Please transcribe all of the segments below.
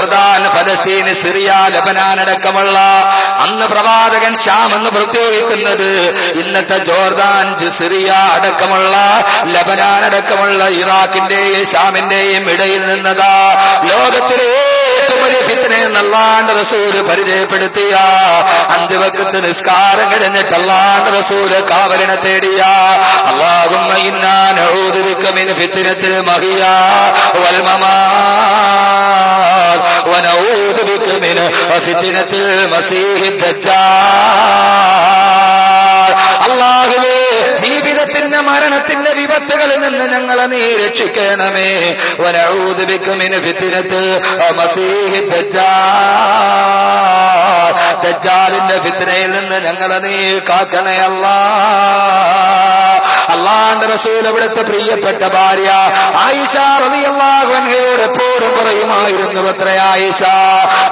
Jordan ഫലസ്തീൻ Syria Lebanon അടക്കമുള്ള അന്ന് പ്രവാചകൻ ഷാം എന്ന് പ്രത്യേകിക്കുന്നത് ഇന്നത്തെ ജോർദാൻ സിറിയ അടക്കമുള്ള ലബനാൻ അടക്കമുള്ള ഇറാഖിന്റെയും ഷാമിന്റെയും ഇടയിൽ നിന്നതാ ലോകത്തിലെ ഏറ്റവും വലിയ ഫിത്തനെ നല്ലാണ്ട് റസൂല് പരിചയപ്പെടുത്തിയ അന്തിവക്കത്ത് നിസ്കാരം കഴിഞ്ഞിട്ട് അല്ലാണ്ട് റസൂല് കാവലിനെ തേടിയ അള്ളാഹുമ്മ ഇന്നാൻ ഊതുവിക്കമിന് ഫിത്തിനത്തിൽ മഹിയ വൽമമാർ ونعوذ بك من فتنة المسيح الدجال അള്ളാഹുവേ ജീവിതത്തിന്റെ മരണത്തിന്റെ വിപത്തുകളിൽ നിന്ന് ഞങ്ങളെ നീ രക്ഷിക്കണമേ. വനഊദ് ബിക്കുമിന് ഫിത്തിനത്ത് ദജ്ജാലിന്റെ ഫിത്തിനയിൽ നിന്ന് ഞങ്ങളെ നീ കാക്കണേ അള്ളാന്റെ റസൂൽ അവിടുത്തെ പ്രിയപ്പെട്ട ഭാര്യ ആയിഷ റളിയല്ലാഹു അൻഹയോട് എപ്പോഴും പറയുമായിരുന്നു അത്ര ആയിഷ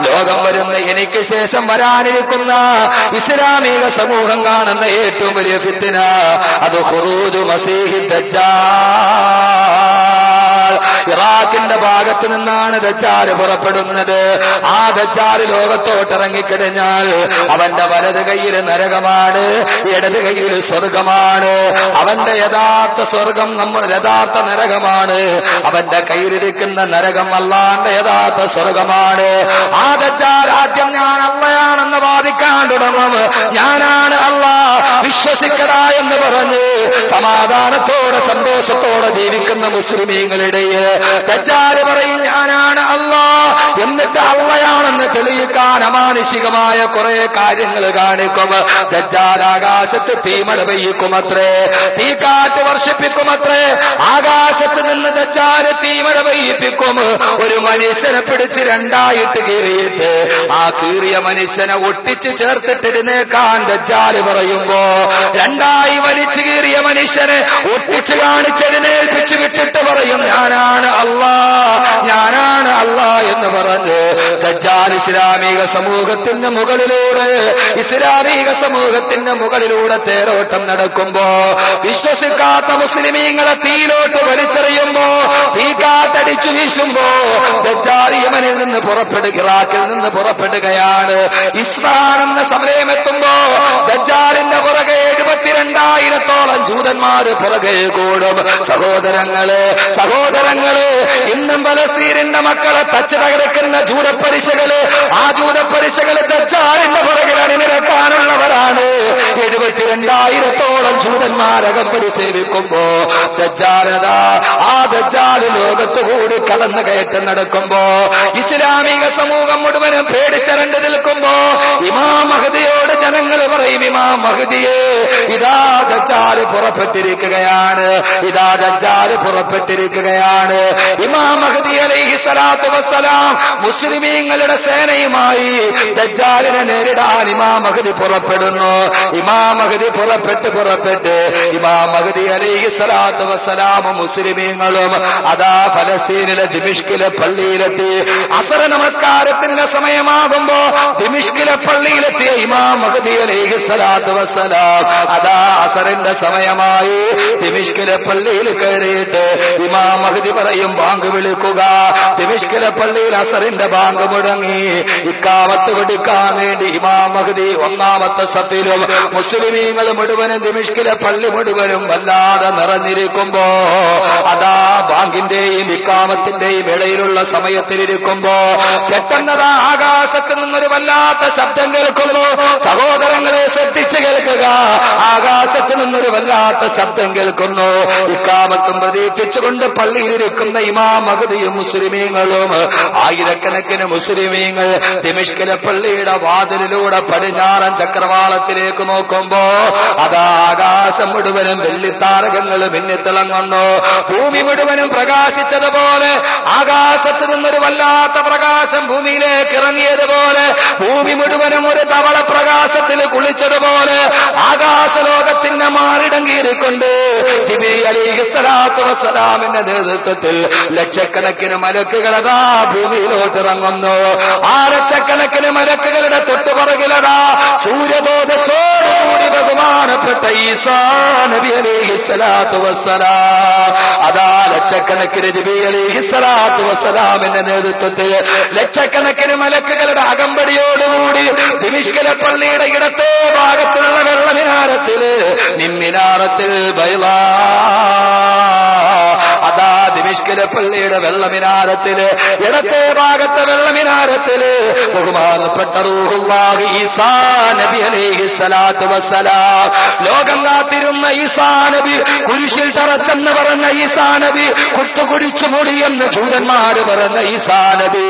ലോകം വരുന്ന എനിക്ക് ശേഷം വരാനിരിക്കുന്ന ഇസ്ലാമിക സമൂഹം കാണുന്ന ഏറ്റവും വലിയ ഫിത്തിന അത് ഹുറൂജു മസീഹി ദജ്ജാൽ. ഇറാഖിന്റെ ഭാഗത്ത് നിന്നാണ് ദജ്ജാൽ പുറപ്പെടുന്നത്. ആ ദജ്ജാൽ ലോകത്തോട്ട് ഇറങ്ങിക്കഴിഞ്ഞാൽ അവന്റെ വലത് കയ്യിൽ നരകമാണ് ഇടത് കയ്യിൽ സ്വർഗമാണ്. അവന്റെ യഥാർത്ഥ സ്വർഗം നമ്മൾ യഥാർത്ഥ നരകമാണ്. അവന്റെ കയ്യിലിരിക്കുന്ന നരകം അല്ലാണ്ട് യഥാർത്ഥ സ്വർഗമാണ്. ആ ദജ്ജാൽ ആദ്യം ഞാൻ അള്ളയാണെന്ന് വാദിക്കാൻ തുടങ്ങും. ഞാനാണ് അള്ള വിശ്വസിക്കടാ എന്ന് പറഞ്ഞ് സമാധാനത്തോടെ സന്തോഷത്തോടെ ജീവിക്കുന്ന മുസ്ലിമീങ്ങളിടയിൽ ദജ്ജാൽ പറയും ഞാനാണ് അള്ളാ എന്നിട്ട് അള്ളയാണെന്ന് തെളിയിക്കാൻ അമാനുഷികമായ കുറെ കാര്യങ്ങൾ കാണിക്കും. ദജ്ജാൽ ആകാശത്ത് തീമഴ പെയ്യിക്കുമത്രേ തീക്കാറ്റ് വർഷിപ്പിക്കുമത്രേ. ആകാശത്ത് നിന്ന് ദജ്ജാൽ തീമഴ പെയ്യിപ്പിക്കും ഒരു മനുഷ്യനെ പിടിച്ച് രണ്ടായിട്ട് കീറിയിട്ട് ആ കീറിയ മനുഷ്യനെ ഒട്ടിച്ച് ചേർത്തിട്ടിരുന്നേക്കാൻ ദജ്ജാൽ പറയുമ്പോ രണ്ടായി വലിച്ചു കീറിയ മനുഷ്യനെ ഒട്ടിച്ച് കാണിച്ചതിനേൽപ്പിച്ചു വിട്ടിട്ട് പറയും ഞാനാണ് അള്ളാ? ഞാനാണ് അള്ളാ എന്ന് പറഞ്ഞ് ദജ്ജാൽ ഇസ്ലാമിക സമൂഹത്തിന്റെ മുകളിലൂടെ ഇസ്ലാമിക സമൂഹത്തിന്റെ മുകളിലൂടെ തേരോട്ടം നടക്കുമ്പോ വിശ്വസിക്കാത്ത മുസ്ലിമീങ്ങളെ തീയിലോട്ട് വലിച്ചെറിയുമ്പോ തീക്കാത്തടിച്ചു വീശുമ്പോ ദജ്ജാൽ നിന്ന് പുറപ്പെടുക ഇറാഖിൽ നിന്ന് പുറപ്പെടുകയാണ്. ഇസ്ലാം എന്ന സമയമെത്തുമ്പോ ദജ്ജാലിന്റെ പുറകെ എഴുപത്തിരണ്ടായിരത്തോളം ജൂതന്മാര് പുറകെ കൂടും. സഹോദരങ്ങൾ സഹോദരങ്ങൾ ഇന്നും പലസ്തീനിന്റെ മക്കളെ തച്ച് തകർക്കുന്ന ജൂതപ്പരിശകൾ ആ ജൂതപ്പരിശകൾ തച്ചാറിന്റെ പുറകിൽ അണിനിരക്കാനുള്ളവരാണ് എഴുപത്തിരണ്ടായിരത്തോളം ജൂതന്മാരകപ്പടി സേവിക്കുമ്പോ ദജ്ജാലത ആ ദജ്ജാൽ ലോകത്ത് കൂടി കടന്നു കയറ്റം നടക്കുമ്പോ ഇസ്ലാമിക സമൂഹം മുഴുവനും പേടിച്ചരണ്ട് നിൽക്കുമ്പോ ഇമാം മഹദിയോട് ജനങ്ങൾ പറയും ഇമാ മഹദിയെ ഇതാ ദജ്ജാൽ പുറപ്പെട്ടിരിക്കുകയാണ് ഇതാ ദജ്ജാൽ പുറപ്പെട്ടിരിക്കുകയാണ്. ഇമാം അലൈഹി മുസ്ലിമീങ്ങളുടെ സേനയുമായി ദജ്ജാലിനെ നേരിടാൻ ഇമാം മഹദി പുറപ്പെടുന്നു. ഇമാം മഹദി പുറപ്പെട്ട് പുറപ്പെട്ട് ഇമാം മഹദി അലൈഹി സ്വലാത്തു വസ്സലാമും മുസ്ലിമീങ്ങളും അതാ ഫലസ്തീനിലെ ദിമിഷ്കിലെ പള്ളിയിലെത്തി. അസര നമസ്കാരത്തിന്റെ സമയമാകുമ്പോ ദിമിഷ്കിലെ പള്ളിയിലെത്തിയ ഇമാം മഹദി അലൈഹി സ്വലാത്തു വസ്സലാം അതാ അസറിന്റെ സമയമായി ദിമിഷ്കിലെ പള്ളിയിൽ കയറിയിട്ട് ഇമാം മഹദി പറയും ബാങ്ക് വിളിക്കുക. ദിമിഷ്കിലെ പള്ളിയിൽ അസറിന്റെ ബാങ്ക് മുടങ്ങി. ഇക്കാമത്ത് കൊടുക്കാൻ വേണ്ടി ഇമാം മഹദി ഒന്നാമത്തെ സത്തിലും മുസ്ലിമീങ്ങൾ മുഴുവനും ദിമിഷ്കിലെ പള്ളി മുഴുവനും വല്ലാതെ നിറഞ്ഞിരിക്കുമ്പോ അതാ ബാങ്കിന്റെയും ഇക്കാമത്തിന്റെയും ഇടയിലുള്ള സമയത്തിലിരിക്കുമ്പോ പെട്ടെന്നതാ ആകാശത്ത് നിന്നൊരു വല്ലാത്ത ശബ്ദം കേൾക്കുന്നു. സഹോദരങ്ങളെ ശ്രദ്ധിച്ച് കേൾക്കുക. ആകാശത്ത് നിന്നൊരു വല്ലാത്ത ശബ്ദം കേൾക്കുന്നു. ഇക്കാമത്തും പ്രതീക്ഷിച്ചുകൊണ്ട് പള്ളിയിലിരിക്കുന്ന ഇമാം മഹദിയും മുസ്ലിമീങ്ങളും ആയിരക്കണക്കിന് മുസ്ലിമീങ്ങൾ ദിമിഷ്കിലെ പള്ളിയുടെ വാതിലിലൂടെ പടിഞ്ഞാറൻ ചക്രവാളത്തിലേക്ക് നോക്കുമ്പോ അതാ ആകാശം മുഴുവനും വെള്ളിത്താരകങ്ങൾ മിന്നിത്തിളങ്ങുന്നു. ഭൂമി മുഴുവനും പ്രകാശിച്ചതുപോലെ ആകാശത്ത് നിന്നൊരു വല്ലാത്ത പ്രകാശം ഭൂമിയിലേക്ക് ഇറങ്ങിയതുപോലെ ഭൂമി മുഴുവനും ഒരു തവള പ്രകാശത്തിൽ കുളിച്ചതുപോലെ ആകാശലോകത്തിന്റെ മാറിടം കീറിക്കൊണ്ട് ജിബി അലിഹി സ്വലാത്തു വസ്സലാമിന്റെ നേതൃത്വത്തിൽ ലക്ഷക്കണക്കിന് മലക്കുകൾ അതാ ഭൂമിയിലോട്ട് ഇറങ്ങുന്നു ആ ലക്ഷക്കണക്കിന് മലക്കുകളുടെ തൊട്ടുപുറകിലതാ സൂര്യബോധത്തോടുകൂടി ബഹുമാനപ്പെട്ട നബി അതാ ലക്ഷക്കണക്കിന് നബി നേതൃത്വത്തിൽ ലക്ഷക്കണക്കിന് മലക്കുകളുടെ അകമ്പടിയോടുകൂടി ദിമിഷ്കല പള്ളിയുടെ ഇടത്തെ ഭാഗത്തുള്ള വെള്ളമിനാരത്തിൽ നിമ്മിനാരത്തിൽ അതാ ദിമിഷ്കല പള്ളിയുടെ വെള്ളമിനാരത്തിൽ ഇടത്തെ ഭാഗത്തെ വെള്ളമിനാരത്തിൽ ബഹുമാനപ്പെട്ട ഈസാ നബി ലോകം കാത്തിരുന്ന ഈസാ നബി കുരിശിൽ തറച്ചെന്ന് പറഞ്ഞ ഈസാ നബി കുത്തുകുടിച്ചു മുടിയെന്ന് ജൂതന്മാര് പറഞ്ഞ ഈസാ നബി.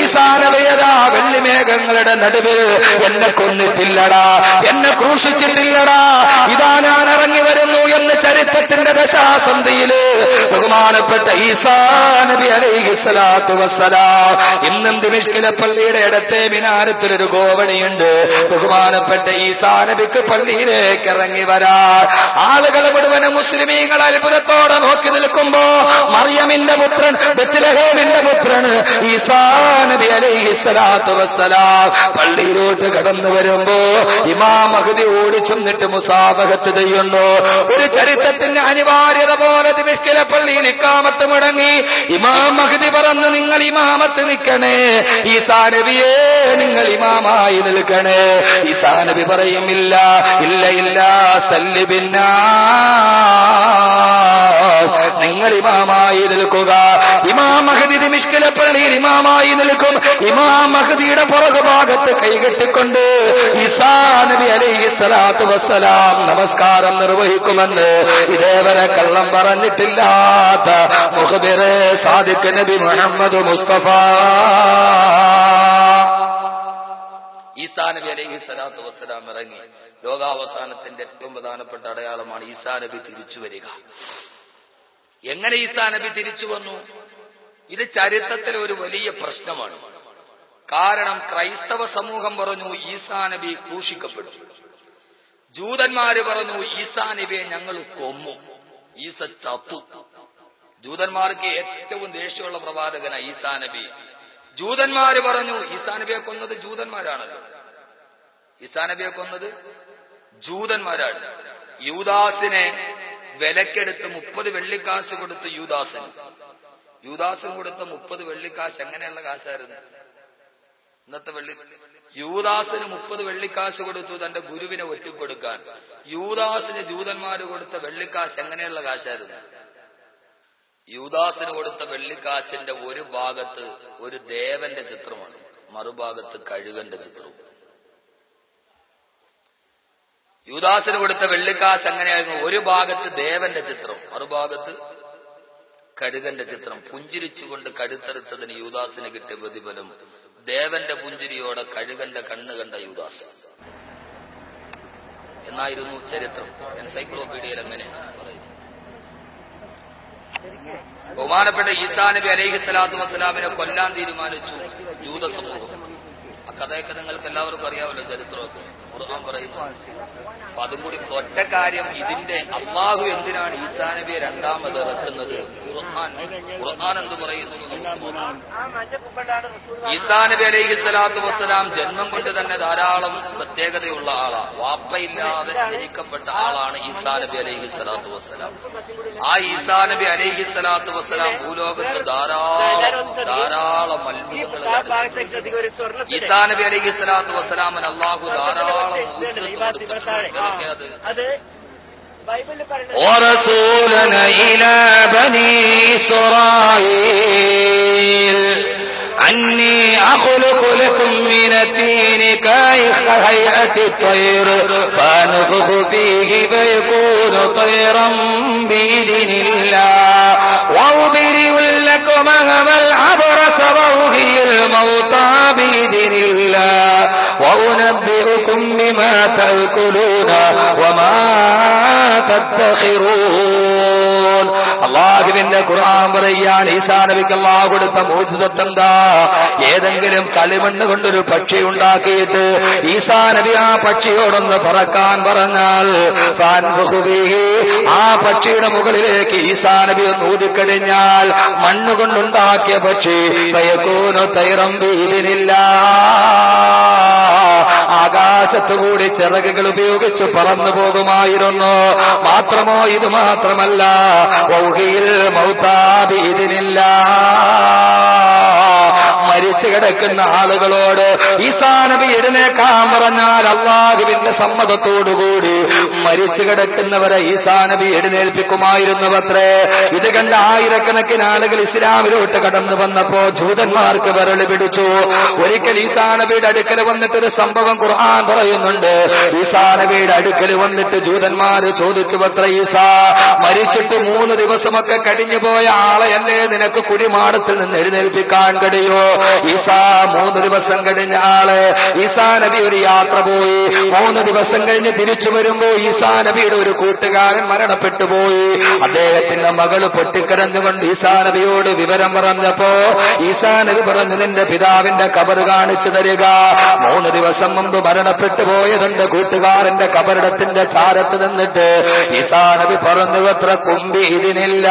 ഈസാ നബിയതാ വെള്ളിമേഘങ്ങളുടെ നടുവിൽ എന്നെ കൊന്നിട്ടില്ലടാ എന്നെ ക്രൂശിച്ചിട്ടില്ലടാ ഇതാ ഞാൻ ഇറങ്ങി വരുന്നു എന്ന് ചരിത്രത്തിന്റെ ദശാസന്ധിയിൽ ബഹുമാനപ്പെട്ട ഈസാ നബി അലൈഹി സ്വലാത്തു വസ്സലാം. ഇന്നും ദിമിഷ്കിലെ പള്ളിയുടെ ഇടത്തെ മിനാരത്തിലൊരു ഗോവണിയുണ്ട്. ബഹുമാനപ്പെട്ട ഈസാ നബിക്ക് പള്ളിയിലേക്ക് ഇറങ്ങി വരാ ആളുകൾ മുഴുവനും മുസ്ലിമീങ്ങൾ അത്ഭുതത്തോടെ നോക്കി നിൽക്കുമ്പോ മറിയമിന്റെ പുത്രൻ ബത്തിലഹേമിന്റെ പുത്രൻ ഈസാ നബി അലൈഹി സ്വലാത്തു വസ്സലാം. പള്ളിയിലോട്ട് കടന്നു വരുമ്പോ ഇമാം മഹദി ഓടിച്ചെന്നിട്ട് മുസാബഹത്ത് ചെയ്യുന്നു. ഒരു ചരിത്രത്തിന്റെ അനിവാര്യത പോലെ ദിമിഷ്കിലെ പള്ളിയിൽ ഇക്കാമത്ത് മുടങ്ങി. ഇമാം മഹദി നിങ്ങൾ ഇമാമത്ത് നിൽക്കണേ. ഈസാ സാനവിയെ നിങ്ങൾ ഇമാമായി നിൽക്കണേ. ഈസാ നബി പറയും ഇല്ല ഇല്ല സല്ലിബിന്നാ നിങ്ങൾ ഇമാമായി നിൽക്കുക. ഇമാം മഹദി പള്ളിയിൽ ഇമാമായി നിൽക്കും. ഇമാം മഹദിയുടെ പുറകു ഭാഗത്ത് കൈകെട്ടിക്കൊണ്ട് ഈസാ നബി അലൈഹി സ്വലാത്തു വസ്സലാം നമസ്കാരം നിർവഹിക്കുമെന്ന് ഇതേവരെ കള്ളം പറഞ്ഞിട്ടില്ലാത്ത മുഹബിറെ സാദിഖ് നബി മുഹമ്മദ് മുസ്തഫ. ഈസാ നബി അലൈഹി സ്വലാത്തു വസ്സലാം ഇറങ്ങി. ലോകാവസാനത്തിന്റെ ഏറ്റവും പ്രധാനപ്പെട്ട അടയാളമാണ് ഈസാ നബി തിരിച്ചു വരിക. എങ്ങനെ ഈസാ നബി തിരിച്ചു വന്നു? ഇത് ചരിത്രത്തിലെ ഒരു വലിയ പ്രശ്നമാണ്. കാരണം ക്രൈസ്തവ സമൂഹം പറഞ്ഞു ഈസാ നബി ജൂതന്മാര് പറഞ്ഞു ഈസാ നബിയെ ഞങ്ങൾ കൊമ്മു ഈസ ചത്തു. ജൂതന്മാർക്ക് ഏറ്റവും ദേഷ്യമുള്ള പ്രവാചകന ഈസാ നബി. ജൂതന്മാര് പറഞ്ഞു ഈസാ നബിയെ കൊന്നത് ജൂതന്മാരാണല്ലോ. ഈസാ നബിയെ കൊന്നത് ജൂതന്മാരാണ്. യൂദാസിനെ വിലക്കെടുത്ത് മുപ്പത് വെള്ളിക്കാശ് കൊടുത്ത് യൂദാസിന്. യൂദാസിന് കൊടുത്ത മുപ്പത് വെള്ളിക്കാശ് എങ്ങനെയുള്ള കാശായിരുന്നു? ഇന്നത്തെ വെള്ളി യൂദാസിന് മുപ്പത് വെള്ളിക്കാശ് കൊടുത്തു തന്റെ ഗുരുവിനെ ഒറ്റിക്കൊടുക്കാൻ. യൂദാസിന് ജൂതന്മാര് കൊടുത്ത വെള്ളിക്കാശ് എങ്ങനെയുള്ള കാശായിരുന്നു? യൂദാസിന് കൊടുത്ത വെള്ളിക്കാശിന്റെ ഒരു ഭാഗത്ത് ഒരു ദേവന്റെ ചിത്രമാണ്. മറുഭാഗത്ത് കഴുകന്റെ ചിത്രവും. യൂദാസിന് കൊടുത്ത വെള്ളിക്കാശ് എങ്ങനെയായിരുന്നു? ഒരു ഭാഗത്ത് ദേവന്റെ ചിത്രം മറുഭാഗത്ത് കഴുകന്റെ ചിത്രം. പുഞ്ചിരിച്ചുകൊണ്ട് കടുത്തെടുത്തതിന് യൂദാസിന് കിട്ടിയ പ്രതിഫലം ദേവന്റെ പുഞ്ചിരിയോടെ കഴുകന്റെ കണ്ണ് കണ്ട യൂദാസ്. എന്നായിരുന്നു ചരിത്രം. എൻസൈക്ലോപീഡിയയിൽ അങ്ങനെ പറയുന്നു ബഹുമാനപ്പെട്ട ഈസാ നബി അലൈഹി സ്വലാത്തു വസ്സലാമിനെ കൊല്ലാൻ തീരുമാനിച്ചു. ജൂത സമൂഹം. ആ കഥയൊക്കെ നിങ്ങൾക്ക് എല്ലാവർക്കും അറിയാമല്ലോ ചരിത്രമൊക്കെ. ഖുർആൻ പറയുന്നു. അപ്പൊ അതും കൂടി ഒറ്റ കാര്യം ഇതിന്റെ അള്ളാഹു എന്തിനാണ് ഈസാ നബിയെ രണ്ടാമത് ഇറക്കുന്നത്? ഖുർആൻ. ഖുർആൻ എന്ന് പറയുന്നു ഈസാ നബി അലൈഹി സ്വലാത്തു വസ്സലാം ജന്മം കൊണ്ട് തന്നെ ധാരാളം പ്രത്യേകതയുള്ള ആളാണ് വാപ്പയില്ലാതെ ജനിക്കപ്പെട്ട ആളാണ് ഈസാ നബി അലൈഹി സ്വലാത്തു വസ്സലാം. ആ ഈസാ നബി അലൈഹി സ്വലാത്തു വസ്സലാം ഭൂലോകത്ത് ധാരാളം ധാരാളം അത്ഭുതങ്ങൾ ഈസാനബി ഈസാ നബി അലൈഹി സ്വലാത്തു വസ്സലാമൻ അള്ളാഹു ധാരാളം ورسولنا إلى بني إسرائيل. عني أخلق لكم من الدين هيئة الطير؟ فأنفخ فيه فيكون طيرا بإذن الله. وأبرئ لكم أهم العبرة وأهي الموتى. وأنبئكم بما تأكلون وما അള്ളാഹുവിന്റെ ഖുർആൻ പറയാൻ ഈസാ നബിക്ക് അള്ളാഹു കൊടുത്ത മോചിതത്തെന്താ? ഏതെങ്കിലും കളിമണ്ണ് കൊണ്ടൊരു പക്ഷി ഉണ്ടാക്കിയിട്ട് ഈസാ നബി ആ പക്ഷിയോടൊന്ന് പറക്കാൻ പറഞ്ഞാൽ ആ പക്ഷിയുടെ മുകളിലേക്ക് ഈസാ നബി ഒന്ന് ഊതിക്കഴിഞ്ഞാൽ മണ്ണ് കൊണ്ടുണ്ടാക്കിയ പക്ഷി പയക്കൂനു തൈറം വീതിനില്ല ആകാശത്തുകൂടി ചിറകുകൾ ഉപയോഗിച്ച് പറന്നു പോകുമായിരുന്നു. മാത്രമോ ഇത് മാത്രമല്ല. മൗതാബി ഇതിനില്ല. മരിച്ചു കിടക്കുന്ന ആളുകളോട് ഈസാ നബി എഴുന്നേക്കാൻ പറഞ്ഞാൽ അള്ളാഹുവിന്റെ സമ്മതത്തോടുകൂടി മരിച്ചു കിടക്കുന്നവരെ ഈസാ നബി എഴുന്നേൽപ്പിക്കുമായിരുന്നു അത്രേ ഇത് കണ്ട ആയിരക്കണക്കിന് ആളുകൾ ഇസ്ലാമിലോട്ട് കടന്നു വന്നപ്പോ ജൂതന്മാർക്ക് വിരളി പിടിച്ചു. ഒരിക്കൽ ഈസാ നബിയുടെ അടുക്കൽ വന്നിട്ടൊരു സംഭവം ഖുർആൻ പറയുന്നുണ്ട്. ഈസാ നബിയുടെ അടുക്കൽ വന്നിട്ട് ജൂതന്മാര് ചോദിച്ചു അത്ര ഈസാ മരിച്ചിട്ട് മൂന്ന് ദിവസമൊക്കെ കഴിഞ്ഞു പോയ ആളെയല്ലേ നിനക്ക് കുടിമാടത്തിൽ നിന്ന് എഴുന്നേൽപ്പിക്കാൻ കഴിയോ? ഈസാ മൂന്ന് ദിവസം കഴിഞ്ഞ ആൾ ഈസാ നബി ഒരു യാത്ര പോയി. മൂന്ന് ദിവസം കഴിഞ്ഞ് തിരിച്ചു വരുമ്പോ ഈസാ നബിയുടെ ഒരു കൂട്ടുകാരൻ മരണപ്പെട്ടു പോയി. അദ്ദേഹത്തിന്റെ മകൾ പൊട്ടിക്കരഞ്ഞുകൊണ്ട് ഈസാ നബിയോട് വിവരം പറഞ്ഞപ്പോ ഈസാ നബി പറഞ്ഞു നിന്റെ പിതാവിന്റെ കബർ കാണിച്ചു തരിക. മൂന്ന് ദിവസം മുമ്പ് മരണപ്പെട്ടു പോയതെന്റെ കൂട്ടുകാരന്റെ കബറിടത്തിന്റെ ചാരത്ത് നിന്നിട്ട് ഈസാ നബി പറഞ്ഞു എത്ര കുമ്പി ഇതിനില്ല.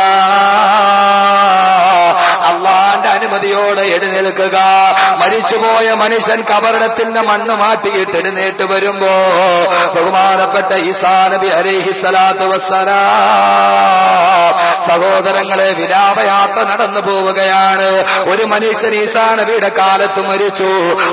അള്ളാന്റെ അനുമതിയോടെ എഴുന്നേൽക്കുക. മരിച്ചുപോയ മനുഷ്യൻ കബറിടത്തിന്റെ മണ്ണ് മാറ്റിയിട്ട് എഴുന്നേറ്റ് വരുമ്പോ ബഹുമാനപ്പെട്ട ഈസാ നബി അലൈഹി സ്വലാത്തു വസ്സലാ സഹോദരങ്ങളെ വിലാപയാത്ര നടന്നു പോവുകയാണ്. ഒരു മനുഷ്യൻ ഈസാ നബിയുടെ കാലത്ത് മരിച്ചു.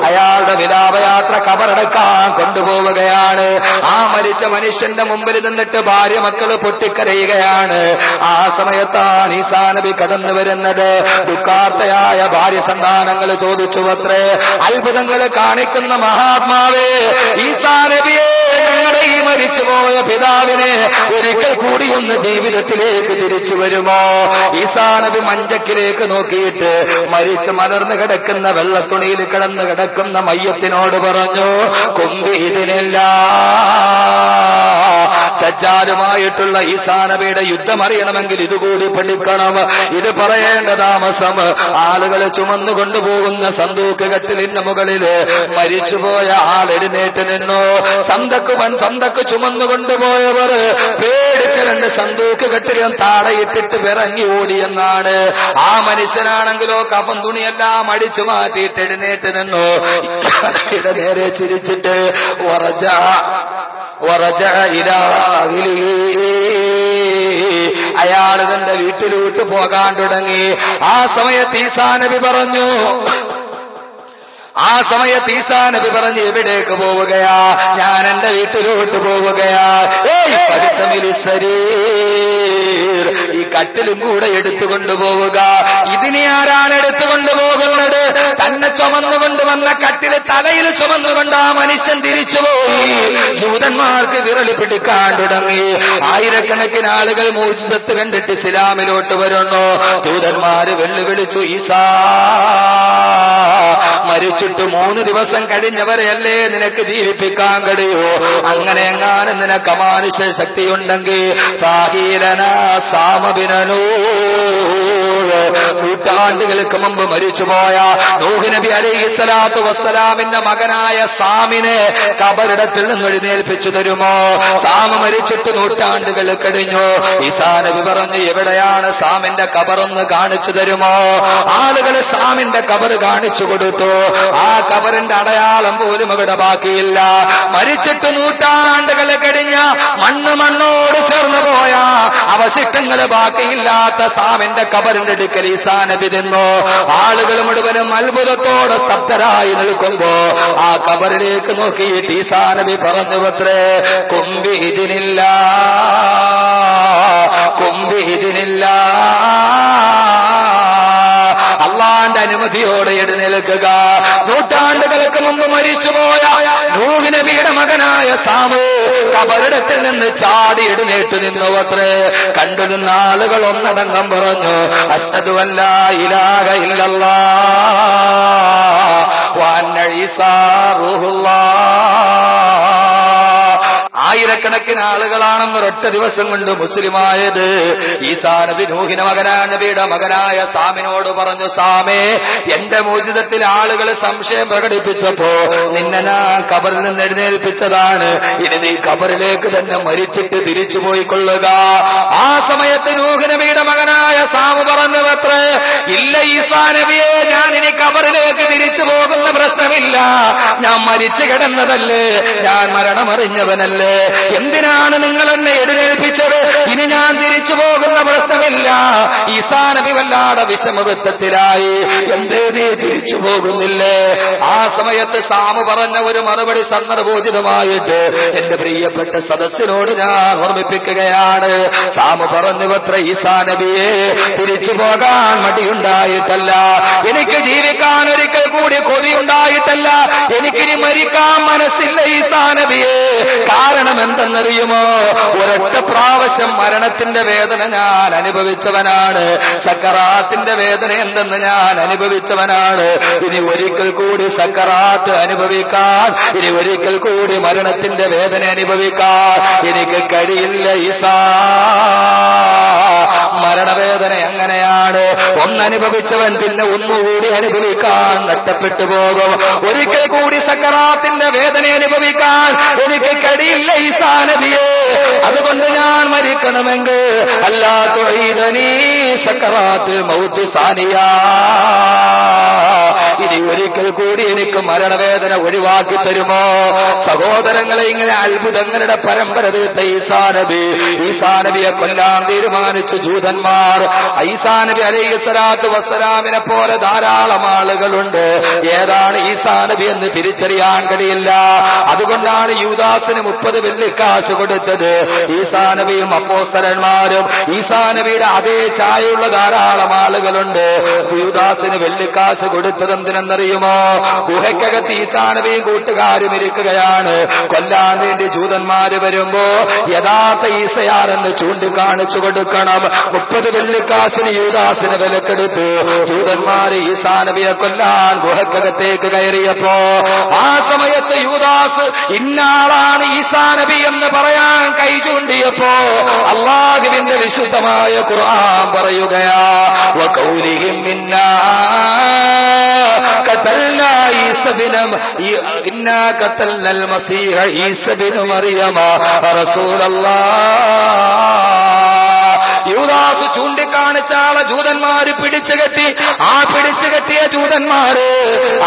അയാളുടെ വിലാപയാത്ര കബറടക്കാൻ കൊണ്ടുപോവുകയാണ്. ആ മരിച്ച മനുഷ്യന്റെ മുമ്പിൽ നിന്നിട്ട് ഭാര്യ മക്കൾ പൊട്ടിക്കരയുകയാണ്. ആ സമയത്താണ് ഈസാ നബി കടന്നു വരുന്നത്. ദുഃഖാർത്ഥയായ ഭാര്യ സന്താനങ്ങൾ ചോദിച്ചു അത്രേ അത്ഭുതങ്ങൾ കാണിക്കുന്ന മഹാത്മാവേ ഈസാ നബിയെ ഞങ്ങളുടെ ഈ മരിച്ചുപോയ പിതാവിനെ ഒരിക്കൽ കൂടി ഒന്ന് ജീവിതത്തിലേക്ക് തിരിച്ചു വരുമോ? ഈസാ നബി മഞ്ചക്കിലേക്ക് നോക്കിയിട്ട് മരിച്ച് മലർന്നു കിടക്കുന്ന വെള്ളത്തുണിയിൽ കിടന്നു കിടക്കുന്ന മയ്യത്തിനോട് പറഞ്ഞു കൊമ്പി ഇതിനില്ല ദജ്ജാലുമായിട്ടുള്ള ഈസാനബിയുടെ യുദ്ധം അറിയണമെങ്കിൽ ഇതുകൂടി പഠിക്കണം. ഇത് പറയേണ്ട താമസം ആളുകൾ ചുമന്നു കൊണ്ടുപോകുന്ന സന്തൂക്ക് കെട്ടിലിന്റെ മുകളിൽ മരിച്ചുപോയ ആൾ എഴുന്നേറ്റ് നിന്നു. സന്തക്ക് വൻ സന്തക്ക് ചുമന്നു കൊണ്ടുപോയവർ പേടിച്ച് രണ്ട് സന്തൂക്ക് കെട്ടിലും താടയിട്ടിട്ട് വിറങ്ങി ഓടിയെന്നാണ് ആ മനുഷ്യനാണെങ്കിലോ കപ്പം തുണിയെല്ലാം അടിച്ചു മാറ്റിയിട്ട് എഴുന്നേറ്റ് നിന്നു. നേരെ ചിരിച്ചിട്ട് ഉറജ ഉറജ ഇലാഹിലി അയാൾ തന്റെ വീട്ടിലോട്ട് പോകാൻ തുടങ്ങി. ആ സമയത്ത് ഈസാ നബി പറഞ്ഞു ആ സമയത്ത് ഈസാ നബി പറഞ്ഞ് എവിടേക്ക് പോവുകയാ? ഞാൻ എന്റെ വീട്ടിലോട്ട് പോവുകയാ. ഏയ് പഠിത്തമിൽ ശരീർ ഈ കട്ടിലും കൂടെ എടുത്തുകൊണ്ട് പോവുക. ഇതിനെ ആരാണ് എടുത്തുകൊണ്ട് പോകുന്നത് തന്നെ ചുമന്നുകൊണ്ട് വന്ന കട്ടിൽ തലയിൽ ചുമന്നുകൊണ്ട് ആ മനുഷ്യൻ തിരിച്ചുപോയി ജൂതന്മാർക്ക് വിരളി പിടിക്കാൻ തുടങ്ങി ആയിരക്കണക്കിന് ആളുകൾ മൂച്ചത്ത് കണ്ടിട്ട് ഇസ്ലാമിലോട്ട് വരുന്നു. ജൂതന്മാര് വെല്ലുവിളിച്ചു ഈസാ മരിച്ചിട്ട് മൂന്ന് ദിവസം കഴിഞ്ഞവരെയല്ലേ നിനക്ക് ജീവിപ്പിക്കാൻ കഴിയൂ? അങ്ങനെ എങ്ങാനും നിനക്ക് അമാനുഷ ശക്തിയുണ്ടെങ്കിൽ സാഹീലന സാമബിനനൂ നൂറ്റാണ്ടുകൾക്ക് മുമ്പ് മരിച്ചുപോയ നൂഹ് നബി അലൈഹി സ്വലാത്തു വസ്സലാമിന്റെ മകനായ സാമിനെ കബറിടത്തിൽ നിന്ന് എഴുന്നേൽപ്പിച്ചു തരുമോ? സാമ മരിച്ചിട്ട് നൂറ്റാണ്ടുകൾ കഴിഞ്ഞു. ഈസാ നബി പറഞ്ഞു എവിടെയാണ് സാമിന്റെ കബറൊന്ന് കാണിച്ചു തരുമോ? ആളുകൾ സാമിന്റെ കബർ കാണിച്ചു കൊടുത്തു. ആ കബറിന്റെ അടയാളം പോലും അവിടെ ബാക്കിയില്ല. മരിച്ചിട്ട് നൂറ്റാണ്ടുകൾ കഴിഞ്ഞ മണ്ണ് മണ്ണോട് ചേർന്നു പോയ അവശിഷ്ടങ്ങൾ ബാക്കിയില്ലാത്ത സാമിന്റെ കബറിന്റെ അടുക്കൽ ഈസാ നബി നിന്നു. ആളുകൾ മുഴുവനും അത്ഭുതത്തോടെ സ്തബ്ധരായി നിൽക്കുമ്പോ ആ കബറിലേക്ക് നോക്കിയിട്ട് ഈസാ നബി പറഞ്ഞു പത്രേ കുമ്പി ഇതിനില്ല കുമ്പി ഇതിനില്ല. അനുമതിയോടെ എഴുന്നേൽക്കുക. നൂറ്റാണ്ടുകൾക്ക് മുമ്പ് മരിച്ചുപോയ നബിയുടെ മകനായ സാമു കബറിടത്തിൽ നിന്ന് ചാടി എഴുന്നേറ്റ് നിന്നു അത്രേ കണ്ടുനിന്ന ആളുകൾ ഒന്നടങ്കം പറഞ്ഞു അശ്വതുവല്ല ഇലാക ഇല്ലല്ലാ സാറുഹുള്ള ഈസാ റൂഹുല്ലാ. ആയിരക്കണക്കിന് ആളുകളാണെന്ന് ഒരൊറ്റ ദിവസം കൊണ്ട് മുസ്ലിമായത്. ഈസാ നബി നൂഹിന മകനായ നബിയുടെ മകനായ സാമിനോട് പറഞ്ഞു സാമേ എന്റെ മോചിതത്തിൽ ആളുകൾ സംശയം പ്രകടിപ്പിച്ചപ്പോ നിന്നെ ഞാൻ കബറിൽ നിന്ന് എഴുന്നേൽപ്പിച്ചതാണ്. ഇനി നീ കബറിലേക്ക് തന്നെ മരിച്ചിട്ട് തിരിച്ചു പോയിക്കൊള്ളുക. ആ സമയത്ത് നൂഹ്നബിയുടെ മകനായ സാമു പറഞ്ഞു അത്രേ ഇല്ല ഈസാ നബിയെ ഞാൻ ഇനി കബറിലേക്ക് തിരിച്ചു പോകുന്ന പ്രശ്നമില്ല. ഞാൻ മരിച്ചു കിടന്നതല്ലേ? ഞാൻ മരണമറിഞ്ഞവനല്ലേ? എന്തിനാണ് നിങ്ങൾ എന്നെ എതിരേൽപ്പിച്ചത്? ഇനി ഞാൻ തിരിച്ചു പോകുന്ന പ്രശ്നമില്ല. ഈസാ നബി വല്ലാതെ വിഷമവൃത്തത്തിലായി എന്തേ തിരിച്ചു പോകുന്നില്ലേ? ആ സമയത്ത് സാമ പറഞ്ഞ ഒരു മറുപടി സന്ദർഭോചിതമായിട്ട് എന്റെ പ്രിയപ്പെട്ട സദസ്സിനോട് ഞാൻ ഓർമ്മിപ്പിക്കുകയാണ്. സാമു പറഞ്ഞു പത്ര ഈസാ നബിയെ തിരിച്ചു പോകാൻ മടിയുണ്ടായിട്ടല്ല. എനിക്ക് ജീവിക്കാൻ ഒരിക്കൽ കൂടി കൊതിയുണ്ടായിട്ടല്ല എനിക്കിനി മരിക്കാൻ മനസ്സില്ല ഈസാ നബിയെ. കാരണം എന്തെന്നറിയുമോ ഒരൊറ്റ പ്രാവശ്യം മരണത്തിന്റെ വേദന ഞാൻ അനുഭവിച്ചവനാണ്. സക്കറാത്തിന്റെ വേദന എന്തെന്ന് ഞാൻ അനുഭവിച്ചവനാണ്. ഇനി ഒരിക്കൽ കൂടി സക്കറാത്ത് അനുഭവിക്കാൻ ഇനി ഒരിക്കൽ കൂടി മരണത്തിന്റെ വേദന അനുഭവിക്കാൻ എനിക്ക് കഴിയില്ല ഈസാ. മരണവേദന എങ്ങനെയാണ്? ഒന്നനുഭവിച്ചവൻ പിന്നെ ഒന്നുകൂടി അനുഭവിക്കാൻ നഷ്ടപ്പെട്ടു പോകും. ഒരിക്കൽ കൂടി സക്കറാത്തിന്റെ വേദന അനുഭവിക്കാൻ എനിക്ക് കഴിയില്ല ഈ സാനതിയെ അതുകൊണ്ട് ഞാൻ മരിക്കണമെങ്കിൽ അല്ലാത്തൊഴീതനീ സക്കറാത്ത് മൗത്ത് സാനിയാ. ഇനി ഒരിക്കൽ കൂടി എനിക്ക് മരണവേദന ഒഴിവാക്കി തരുമോ? സഹോദരങ്ങളെ ഇങ്ങനെ അത്ഭുതങ്ങളുടെ പരമ്പര തീർത്ത ഈസാനബി ഈസാനബിയെ കൊല്ലാൻ തീരുമാനിച്ചു ജൂതന്മാർ. ഐസാനബി അലൈഹി വസ്സലാമിനെ പോലെ ധാരാളം ആളുകളുണ്ട്. ഏതാണ് ഈസാനബി എന്ന് തിരിച്ചറിയാൻ കഴിയില്ല. അതുകൊണ്ടാണ് യൂദാസിന് മുപ്പത് വെള്ളിക്കാശ് കൊടുത്തത്. ഈസാ നബിയും അപ്പോസ്തലന്മാരും ഈസാനബിയുടെ അതേ ചായയുള്ള ധാരാളം ആളുകളുണ്ട്. യൂദാസിന് വെള്ളിക്കാശ് കൊടുത്തത് എന്തിനെന്നറിയുമോ? ഗുഹയ്ക്കകത്ത് ഈസാനബിയും കൂട്ടുകാരും ഇരിക്കുകയാണ്. കൊല്ലാൻ വേണ്ടി ജൂതന്മാര് വരുമ്പോ യഥാർത്ഥ ഈസയാരെന്ന് ചൂണ്ടിക്കാണിച്ചു കൊടുക്കണം. മുപ്പത് വെള്ളിക്കാശിന് യൂദാസിന് വിലക്കെടുത്തു ജൂതന്മാര് ഈസാനബിയെ കൊല്ലാൻ ഗുഹക്കകത്തേക്ക് കയറിയപ്പോ ആ സമയത്ത് യൂദാസ് ഇന്നാളാണ് ഈസാ നബി എന്ന് പറയാൻ കൈ ചൂണ്ടിയപ്പോ അള്ളാഹുവിന്റെ വിശുദ്ധമായ ഖുർആൻ പറയുകയാ വകൗലിഹിം മിന്നാ യൂദാസ് ചൂണ്ടിക്കാണിച്ച ആളെ ജൂതന്മാര് പിടിച്ചു കെട്ടി. ആ പിടിച്ചുകെട്ടിയ ജൂതന്മാര്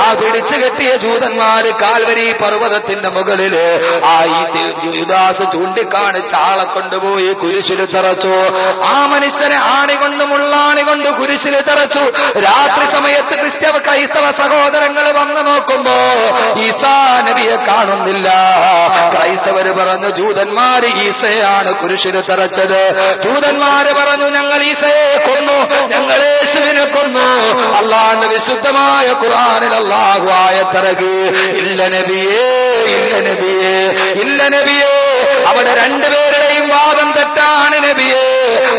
ആ പിടിച്ചുകെട്ടിയ ജൂതന്മാര് കാൽവരി പർവതത്തിന്റെ മുകളിൽ ആ യുദാസ് ചൂണ്ടിക്കാണിച്ച ആളെ കൊണ്ടുപോയി കുരിശിൽ തറച്ചു. ആ മനുഷ്യനെ ആണി കൊണ്ട് മുള്ളാണി കൊണ്ട് കുരിശിൽ തറച്ചു. രാത്രി സമയത്ത് ക്രിസ്ത്യവ ക്രൈസ്തവ സഹോദരങ്ങൾ വന്നു നോക്കുമ്പോ ഈസാ നബിയെ കാണുന്നില്ല. ക്രൈസ്തവര് പറഞ്ഞു ജൂതന്മാര് ഈസയാണ് കുരിശിൽ തറച്ചത്. ജൂതന്മാര് പറഞ്ഞു ഞങ്ങൾ ഈസയെ കൊന്നു. ഞങ്ങൾ യേശുവിനെ കൊന്നു. അള്ളാന്റെ വിശുദ്ധമായ ഖുറാനിൽ അള്ളാഹു തറക് ഇല്ല നബിയേ ഇല്ല നബിയേ ഇല്ല നബിയേ. അവിടെ രണ്ടുപേരുടെയും വാദം തെറ്റാണ് നബിയേ.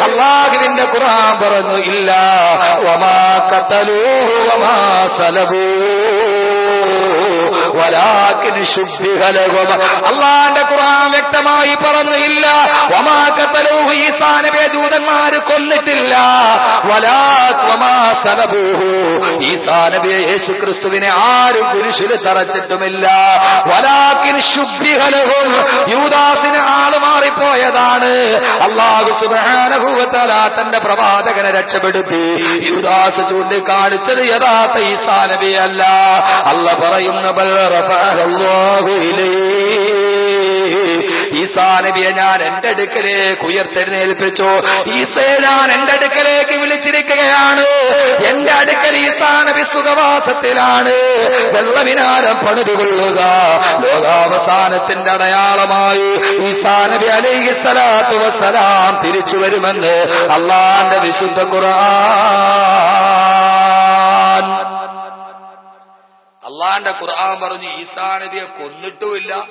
അള്ളാഹുവിന്റെ ഖുറാൻ പറഞ്ഞു ഇല്ല. വമാ കത്തലൂ വമാ സലബൂ. അള്ളാന്റെ ഖുർആൻ വ്യക്തമായി പറഞ്ഞു ഇല്ല വമാ കത്തലൂഹു ഈസാ നബിയെ ജൂതന്മാര് കൊന്നിട്ടില്ല. വലാ വമാ സലബൂഹു. ഈസാ നബിയെ യേശു ക്രിസ്തുവിനെ ആരും കുരിശിൽ തറച്ചിട്ടുമില്ല. വലാക്കിൻ ശുദ്ധികലകും. യൂദാസിന് ആൾ മാറിപ്പോയതാണ്. അള്ളാഹു സുബാനഹൂവത്തല തന്റെ പ്രവാചകനെ രക്ഷപ്പെടുത്തി. യൂദാസ് ചൂണ്ടിക്കാണിച്ചത് യഥാർത്ഥ ഈസാ നബിയല്ല. അല്ല പറയുന്ന ബൽ ഈസാ ഞാൻ എന്റെ അടുക്കലേക്ക് ഉയർത്തെഴുന്നേൽപ്പിച്ചു. ഈസയെ ഞാൻ എന്റെ അടുക്കലേക്ക് വിളിച്ചിരിക്കുകയാണ്. എന്റെ അടുക്കൽ ഈസാ നബി സുഖവാസത്തിലാണ്. വെള്ളവിനാരം പണിതുകൊള്ളുക. ലോകാവസാനത്തിന്റെ അടയാളമായി ഈസാ നബി അലൈഹി സ്വലാത്തു വസ്സലാം തിരിച്ചു വരുമെന്ന് അള്ളാന്റെ വിശുദ്ധ ഖുർആൻ അള്ളാന്റെ ഖുർആൻ പറഞ്ഞു ഈസാ നബിയെ കൊന്നിട്ടുമില്ല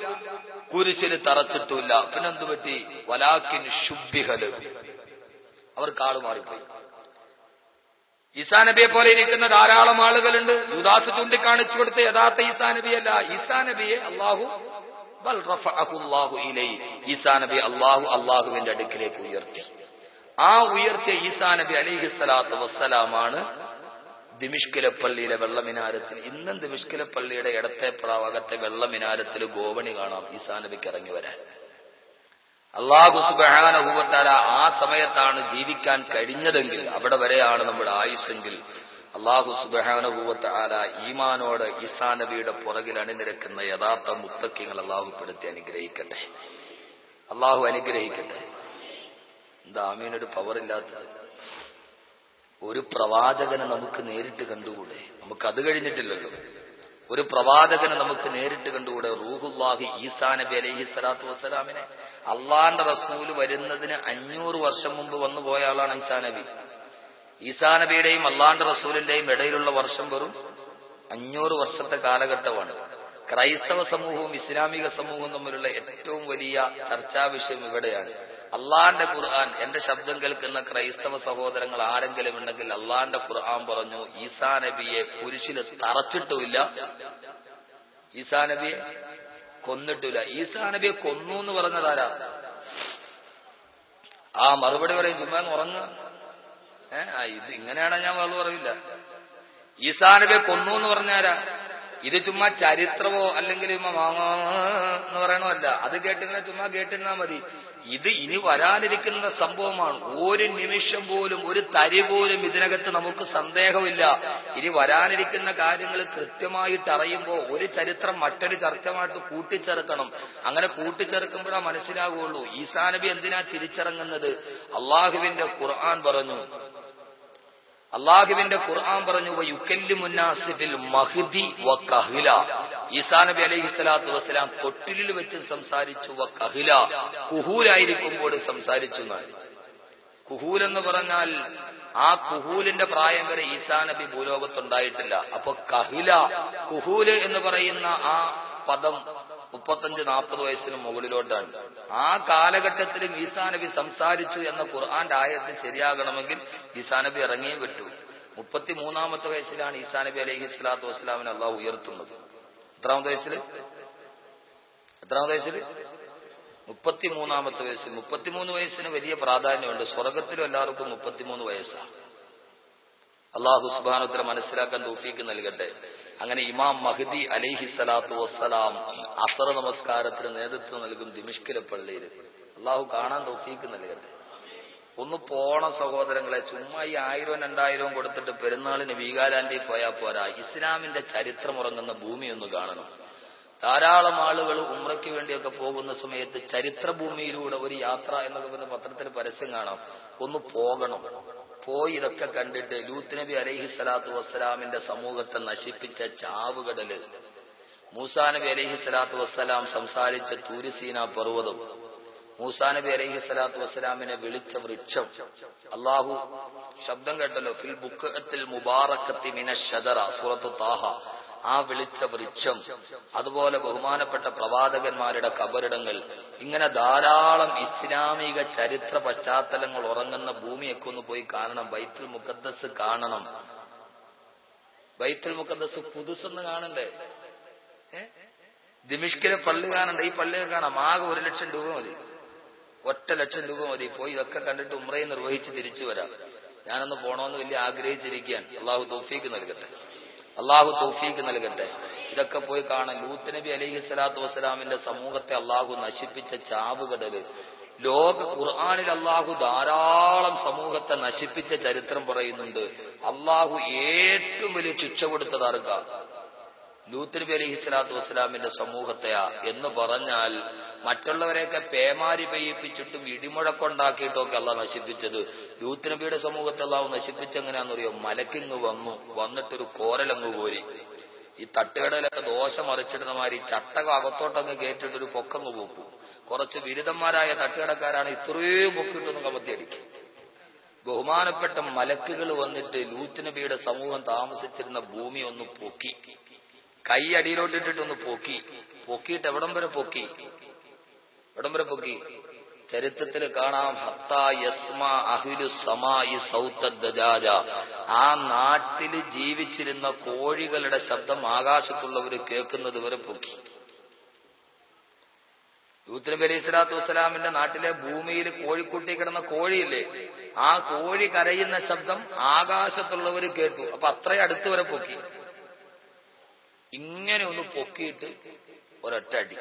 കുരിശിന് തറച്ചിട്ടുമില്ല. പിന്നെന്തു പറ്റി? വലാക്കിൻ ശുദ്ധിഹൽ അവർക്ക് ആൾ മാറിപ്പോയി. ഈസാ നബിയെ പോലെ ഇരിക്കുന്ന ധാരാളം ആളുകളുണ്ട്. യുദാസ് ചൂണ്ടിക്കാണിച്ചു കൊടുത്ത് യഥാർത്ഥ ഈസാ നബിയല്ല. ഈസാ നബിയെ അള്ളാഹു അടുക്കിലേക്ക് ഉയർത്തി. ആ ഉയർത്തിയ ഈസാ നബി അലിഹി സ്വലാത്തു വസ്സലാമാണ് ദിമിഷ്കിലെ പള്ളിയിലെ വെള്ളമിനാരത്തിൽ ഇന്നും ദിമിഷ്കിലെ പള്ളിയുടെ ഇടത്തെ പ്രാവകത്തെ വെള്ളമിനാരത്തിൽ ഗോവണി കാണാം ഈസാ നബിക്ക് ഇറങ്ങി വരാൻ. അള്ളാഹു സുബാനുഭവത്താല ആ സമയത്താണ് ജീവിക്കാൻ കഴിഞ്ഞതെങ്കിൽ അവിടെ വരെയാണ് നമ്മുടെ ആയുസ്സെങ്കിൽ അള്ളാഹു സുബാനുഭവത്താല ഈമാനോട് ഈസാ നബിയുടെ പുറകിൽ അണിനിരക്കുന്ന യഥാർത്ഥ മുത്തക്കിങ്ങൾ അള്ളാഹുപ്പെടുത്തി അനുഗ്രഹിക്കട്ടെ. അള്ളാഹു അനുഗ്രഹിക്കട്ടെ. എന്താ ആമീനൊരു പവർ ഇല്ലാത്തത്? ഒരു പ്രവാചകനെ നമുക്ക് നേരിട്ട് കണ്ടുകൂടെ? നമുക്ക് അത് കഴിഞ്ഞിട്ടില്ലല്ലോ. ഒരു പ്രവാചകനെ നമുക്ക് നേരിട്ട് കണ്ടുകൂടെ? റൂഹുല്ലാഹി ഈസാ നബി അലൈഹി സ്വലാത്തു വസ്സലാമിനെ. അള്ളാന്റെ റസൂൽ വരുന്നതിന് അഞ്ഞൂറ് വർഷം മുമ്പ് വന്നു പോയ ആളാണ് ഈസാ നബി. ഈസാ നബിയുടെയും അള്ളാന്റെ റസൂലിന്റെയും ഇടയിലുള്ള വർഷം വെറും അഞ്ഞൂറ് വർഷത്തെ കാലഘട്ടമാണ്. ക്രൈസ്തവ സമൂഹവും ഇസ്ലാമിക സമൂഹവും തമ്മിലുള്ള ഏറ്റവും വലിയ ചർച്ചാ വിഷയം ഇവിടെയാണ്. അള്ളാന്റെ ഖുർആൻ എന്റെ ശബ്ദം കേൾക്കുന്ന ക്രൈസ്തവ സഹോദരങ്ങൾ ആരെങ്കിലും ഉണ്ടെങ്കിൽ അള്ളാന്റെ ഖുർആൻ പറഞ്ഞു ഈസാ നബിയെ കുരിശിൽ തറച്ചിട്ടുമില്ല. ഈസാ നബിയെ കൊന്നിട്ടില്ല ഈസാ നബിയെ കൊന്നു എന്ന് പറഞ്ഞതാരാ ആ മറുപടി പറയും ചുമ്മാ ഉറങ്ങ. ഏ ഇത് ഇങ്ങനെയാണ് ഞാൻ വേറെ പറയില്ല? ഈസാ നബിയെ കൊന്നു എന്ന് പറഞ്ഞാരാ ഇത് ചുമ്മാ ചരിത്രമോ അല്ലെങ്കിൽ എന്ന് പറയണമല്ല. അത് കേട്ടിങ്ങനെ ചുമ്മാ കേട്ടിരുന്നാ മതി. ഇത് ഇനി വരാനിരിക്കുന്ന സംഭവമാണ്. ഒരു നിമിഷം പോലും ഒരു തരി പോലും ഇതിനകത്ത് നമുക്ക് സന്ദേഹമില്ല. ഇനി വരാനിരിക്കുന്ന കാര്യങ്ങൾ കൃത്യമായിട്ട് അറിയുമ്പോൾ ഒരു ചരിത്രം മറ്റൊരു ചർച്ചമായിട്ട് കൂട്ടിച്ചേർക്കണം. അങ്ങനെ കൂട്ടിച്ചേർക്കുമ്പോഴാ മനസ്സിലാകുള്ളൂ ഈസാനബി എന്തിനാ തിരിച്ചിറങ്ങുന്നത്? അള്ളാഹുവിന്റെ ഖുർആൻ പറഞ്ഞു. അള്ളാഹുവിന്റെ ഖുർആൻ പറഞ്ഞു യുക്കല്ലി മുന്നാസിഫിൽ മഹ്ദി വ കഹില ഈസാ നബി അലൈഹി സ്വലാത്തു വസ്സലാം തൊട്ടിലിൽ വെച്ച് സംസാരിച്ചു വ കഹില സംസാരിച്ചു എന്നാണ്. കുഹൂൽ എന്ന് പറഞ്ഞാൽ ആ കുഹൂലിന്റെ പ്രായം വരെ ഈസാ നബി ഭൂലോകത്തുണ്ടായിട്ടില്ല. അപ്പൊ കഹില കുഹൂൽ എന്ന് പറയുന്ന ആ പദം മുപ്പത്തഞ്ച് നാൽപ്പത് വയസ്സിന് മുകളിലോട്ടാണ്. ആ കാലഘട്ടത്തിൽ ഈസാ നബി സംസാരിച്ചു എന്ന ഖുർആന്റെ ആയത്ത് ശരിയാകണമെങ്കിൽ ഈസാ നബി ഇറങ്ങിയേ പറ്റൂ. മുപ്പത്തിമൂന്നാമത്തെ വയസ്സിലാണ് ഈസാ നബി അലൈഹി സ്വലാത്തു വസ്സലാമിനെ അള്ളാഹു ഉയർത്തുന്നത്. എത്രാമത്തെ വയസ്സിൽ എത്രാമത്തെ വയസ്സിൽ മുപ്പത്തി മൂന്നാമത്തെ വയസ്സിൽ മുപ്പത്തിമൂന്ന് വയസ്സിന് വലിയ പ്രാധാന്യമുണ്ട്. സ്വർഗത്തിലും എല്ലാവർക്കും മുപ്പത്തിമൂന്ന് വയസ്സാണ്. അള്ളാഹു സുബാനുത്തര മനസ്സിലാക്കാൻ തൗഫീക്ക് നൽകട്ടെ. അങ്ങനെ ഇമാം മഹദി അലൈഹി സ്വലാത്തു വസ്സലാം അസറ നമസ്കാരത്തിന് നേതൃത്വം നൽകും ദിമിഷ്കിലെ പള്ളിയിൽ അള്ളാഹു കാണാൻ തോക്കിക്ക് നൽകട്ടെ ഒന്ന് പോണ സഹോദരങ്ങളെ ചുമ്മാ ഈ ആയിരവും രണ്ടായിരവും കൊടുത്തിട്ട് പെരുന്നാളിന് വീഗാലാൻഡിൽ പോയാൽ പോരാ. ഇസ്ലാമിന്റെ ചരിത്രം ഉറങ്ങുന്ന ഭൂമി ഒന്ന് കാണണം. ധാരാളം ആളുകൾ ഉമ്രയ്ക്ക് വേണ്ടിയൊക്കെ പോകുന്ന സമയത്ത് ചരിത്രഭൂമിയിലൂടെ ഒരു യാത്ര എന്നൊക്കെ പറഞ്ഞ പത്രത്തിൽ പരസ്യം കാണാം. ഒന്ന് പോകണം. പോയി ഇതൊക്കെ കണ്ടിട്ട് ലൂത്ത് നബി അലൈഹി സ്വലാത്തു വസ്സലാമിന്റെ സമൂഹത്തെ നശിപ്പിച്ച ചാവുകടൽ. മൂസാ നബി അലൈഹി സ്വലാത്തു വസ്സലാം സംസാരിച്ച തൂരിസീന പർവതം. മൂസാ നബി അലൈഹി സ്വലാത്തു വസ്സലാമിനെ വിളിച്ച വൃക്ഷം. അള്ളാഹു ശബ്ദം കേട്ടല്ലോ ഫിൽ ബുക്കത്തിൽ മുബാറക്കത്തി മിന ഷദറ സൂറത്ത് താഹ. ആ വിളിച്ച വൃക്ഷം. അതുപോലെ ബഹുമാനപ്പെട്ട പ്രവാചകന്മാരുടെ കബറിടങ്ങൾ. ഇങ്ങനെ ധാരാളം ഇസ്ലാമിക ചരിത്ര പശ്ചാത്തലങ്ങൾ ഉറങ്ങുന്ന ഭൂമിയൊക്കെ ഒന്ന് പോയി കാണണം. ബൈത്തുൽ മുഖദ്ദസ് കാണണം. ബൈത്തുൽ മുഖദ്ദസ് പുതുസെന്ന് കാണണ്ടേ? ദിമിഷ്കിലെ പള്ളി കാണണ്ട ഈ പള്ളി കാണാം ആകെ ഒരു ലക്ഷം രൂപ മതി. ഒറ്റ ലക്ഷം രൂപ മതി. പോയി ഇതൊക്കെ കണ്ടിട്ട് ഉമ്രയെ നിർവഹിച്ച് തിരിച്ചു വരാം. ഞാനൊന്ന് പോണോന്ന് വലിയ ആഗ്രഹിച്ചിരിക്കുകയാണ്. അള്ളാഹു തൗഫീക്ക് നൽകട്ടെ. അള്ളാഹു തൗഫീക്ക് നൽകട്ടെ. ഇതൊക്കെ പോയി കാണാൻ ലൂത്ത് നബി അലൈഹി സ്വലാത്തു വസ്സലാമിന്റെ സമൂഹത്തെ അള്ളാഹു നശിപ്പിച്ച ചാവുകടൽ. ലോക ഖുർആാനിൽ അള്ളാഹു ധാരാളം സമൂഹത്തെ നശിപ്പിച്ച ചരിത്രം പറയുന്നുണ്ട്. അള്ളാഹു ഏറ്റവും വലിയ ശിക്ഷ കൊടുത്തത് ആർക്കാ ലൂത്ത് നബി അലൈഹി സ്വലാത്തു വസ്സലാമിന്റെ സമൂഹത്തെയാ എന്ന് പറഞ്ഞാൽ മറ്റുള്ളവരെയൊക്കെ പേമാരി പെയ്യിപ്പിച്ചിട്ടും ഇടിമുഴക്കുണ്ടാക്കിയിട്ടൊക്കെ അള്ളാഹ് നശിപ്പിച്ചത്. ലൂത്ത് നബിയുടെ സമൂഹത്തെ അള്ളാഹ് നശിപ്പിച്ചെങ്ങനെയാണെന്നറിയോ മലക്കിങ് വന്നു. വന്നിട്ടൊരു കോരലങ്ങ് കോരി. ഈ തട്ടുകടയിലൊക്കെ ദോശ മറിച്ചിടുന്ന മാതിരി ചട്ടകം അകത്തോട്ടങ്ങ് കയറ്റിട്ടൊരു പൊക്കങ്ങ് പോക്കും കുറച്ച് ബിരുദന്മാരായ തട്ടുകടക്കാരാണ് ഇത്രയും പൊക്കിയിട്ടൊന്ന് കമത്തിയടിക്കും. ബഹുമാനപ്പെട്ട മലക്കുകൾ വന്നിട്ട് ലൂത്ത് നബിയുടെ സമൂഹം താമസിച്ചിരുന്ന ഭൂമി ഒന്ന് പൊക്കി. കൈ അടിയിലോട്ടിട്ടിട്ടൊന്ന് പൊക്കി. പൊക്കിയിട്ട് എവിടം വരെ പൊക്കി? എവിടം വരെ പൊക്കി? ചരിത്രത്തിൽ കാണാം. സൗത്തദ്ദജാജ ആ നാട്ടിൽ ജീവിച്ചിരുന്ന കോഴികളുടെ ശബ്ദം ആകാശത്തുള്ളവർ കേൾക്കുന്നത് വരെ പൊക്കി. യൂത്ത് നബി അലൈഹി സ്വലാത്തു വസ്സലാമിന്റെ നാട്ടിലെ ഭൂമിയിൽ കോഴിക്കുട്ടി കിടന്ന കോഴിയില്ലേ? ആ കോഴി കരയുന്ന ശബ്ദം ആകാശത്തുള്ളവർ കേട്ടു. അപ്പൊ അത്രയും അടുത്ത് വരെ പൊക്കി. ഇങ്ങനെ ഒന്ന് പൊക്കിയിട്ട് ഒരൊറ്റ അടി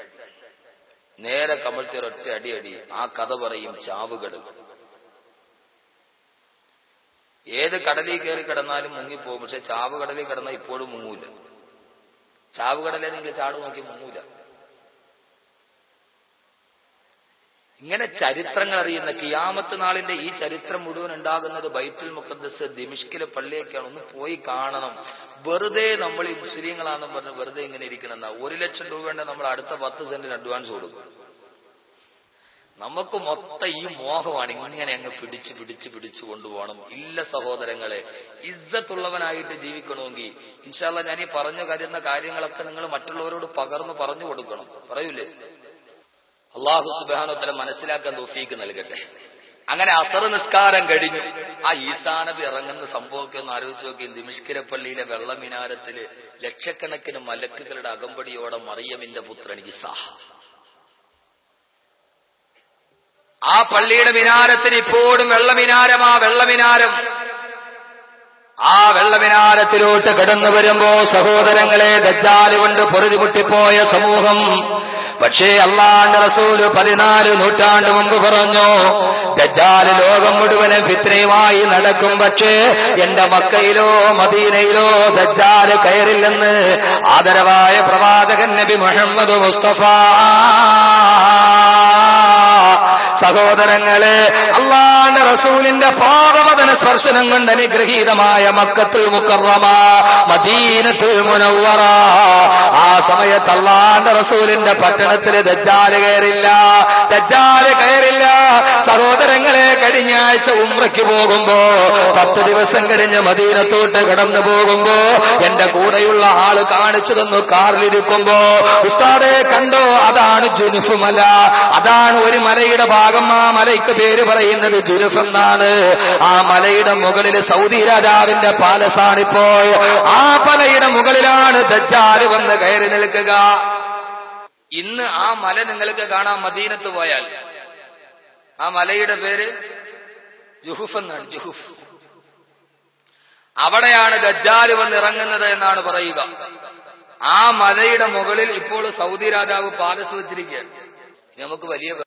നേരെ കമഴ്ത്തി ഒരൊറ്റ അടി. അടി ആ കഥ പറയും ചാവുകൾ ഏത് കടലിൽ കയറി കിടന്നാലും മുങ്ങിപ്പോകും. പക്ഷെ ചാവുകടലിൽ കിടന്നാൽ ഇപ്പോഴും മുങ്ങൂല. ചാവുകടലെ നിങ്ങൾ ചാട് നോക്കി മുങ്ങൂല. ഇങ്ങനെ ചരിത്രങ്ങൾ അറിയുന്ന കിയാമത്ത് നാളിന്റെ ഈ ചരിത്രം മുഴുവൻ ഉണ്ടാകുന്നത് ബൈത്തുൽ മുഖദ്സ് ദിമിഷ്കിലെ പള്ളിയൊക്കെയാണ്. ഒന്ന് പോയി കാണണം. വെറുതെ നമ്മൾ ഈ മുസ്ലിങ്ങളാണെന്ന് പറഞ്ഞ് വെറുതെ ഇങ്ങനെ ഇരിക്കണമെന്ന ഒരു ലക്ഷം രൂപയുടെ നമ്മൾ അടുത്ത പത്ത് സെന്റിന് അഡ്വാൻസ് കൊടുക്കും. നമുക്ക് മൊത്തം ഈ മോഹമാണ് ഇങ്ങനെ അങ്ങ് പിടിച്ച് പിടിച്ച് പിടിച്ചു കൊണ്ടുപോകണം. ഇല്ല സഹോദരങ്ങളെ ഇജ്ജത്തുള്ളവനായിട്ട് ജീവിക്കണമെങ്കിൽ ഇൻഷാല്ല ഞാൻ ഈ പറഞ്ഞു കരുന്ന കാര്യങ്ങളൊക്കെ നിങ്ങൾ മറ്റുള്ളവരോട് പകർന്നു പറഞ്ഞു കൊടുക്കണം. പറയൂലേ? അള്ളാഹു സുബാനോത്തല മനസ്സിലാക്കാൻ തോഫീക്ക് നൽകട്ടെ. അങ്ങനെ അസർ നിസ്കാരം കഴിഞ്ഞു. ആ ഈസാനബി ഇറങ്ങുന്ന സംഭവമൊക്കെ ഒന്ന് ആലോചിച്ച് നോക്കി. നിമിഷ്കിരപ്പള്ളിയിലെ വെള്ളമിനാരത്തിൽ ലക്ഷക്കണക്കിന് മലക്കുകളുടെ അകമ്പടിയോടെ മറിയമിന്റെ പുത്രൻ ഈസാ. ആ പള്ളിയുടെ മിനാരത്തിന് ഇപ്പോഴും വെള്ളമിനാരം ആ വെള്ളമിനാരം. ആ വെള്ളമിനാരത്തിലോട്ട് കടന്നു വരുമ്പോ സഹോദരങ്ങളെ ദജ്ജാലുകൊണ്ട് പൊറുതിപൊട്ടിപ്പോയ പൊറുതി പൊട്ടിപ്പോയ സമൂഹം പക്ഷേ അള്ളാണ്ട് റസൂൽ പതിനാല് നൂറ്റാണ്ട് മുമ്പ് പറഞ്ഞു ഗജാൽ ലോകം മുഴുവനും ഫിത്രയുമായി നടക്കും. പക്ഷേ എന്റെ മക്കയിലോ മദീനയിലോ ഗജാൽ കയറില്ലെന്ന് ആദരവായ പ്രവാചകൻ നബി മുഹമ്മദ് മുസ്തഫ. സഹോദരങ്ങളെ അള്ളാന്റെ റസൂലിന്റെ പാദവദന സ്പർശനം കൊണ്ട് അനുഗ്രഹീതമായ മക്കത്തുൽ മുക്കറമ മദീനത്തുൽ മുനവ്വറ. ആ സമയത്ത് അള്ളാന്റെ റസൂലിന്റെ പട്ടണത്തിൽ ദജ്ജാൽ കയറില്ല ദജ്ജാൽ കയറില്ല. സഹോദരങ്ങളെ കഴിഞ്ഞ ആഴ്ച ഉമ്രയ്ക്ക് പോകുമ്പോ പത്ത് ദിവസം കഴിഞ്ഞ് മദീനത്തോട്ട് കടന്നു പോകുമ്പോ എന്റെ കൂടെയുള്ള ആൾ കാണിച്ചു തന്നു കാറിലിരിക്കുമ്പോ ഉസ്താദെ കണ്ടോ? അതാണ് ജുനുഫ് മല. അതാണ് ഒരു മലയുടെ ഭാഗം. ആ മലയ്ക്ക് പേര് പറയുന്നത് ജുനുഫ് എന്നാണ്. ആ മലയുടെ മുകളിൽ സൗദി രാജാവിന്റെ പാലസാണിപ്പോൾ. ആ മലയുടെ മുകളിലാണ് ദജ്ജാൽ വന്ന് കയറി നിൽക്കുക ഇന്ന് ആ മല നിങ്ങൾക്ക് കാണാം മദീനത്ത് പോയാൽ ആ മലയുടെ പേര് ജുഹുഫ് എന്നാണ് ജുഹുഫ്. അവിടെയാണ് ദജ്ജാൽ വന്നിറങ്ങുന്നത് എന്നാണ് പറയുക. ആ മലയുടെ മുകളിൽ ഇപ്പോൾ സൗദി രാജാവ് പാലസ് വെച്ചിരിക്കുകയാണ്. നമുക്ക് വലിയ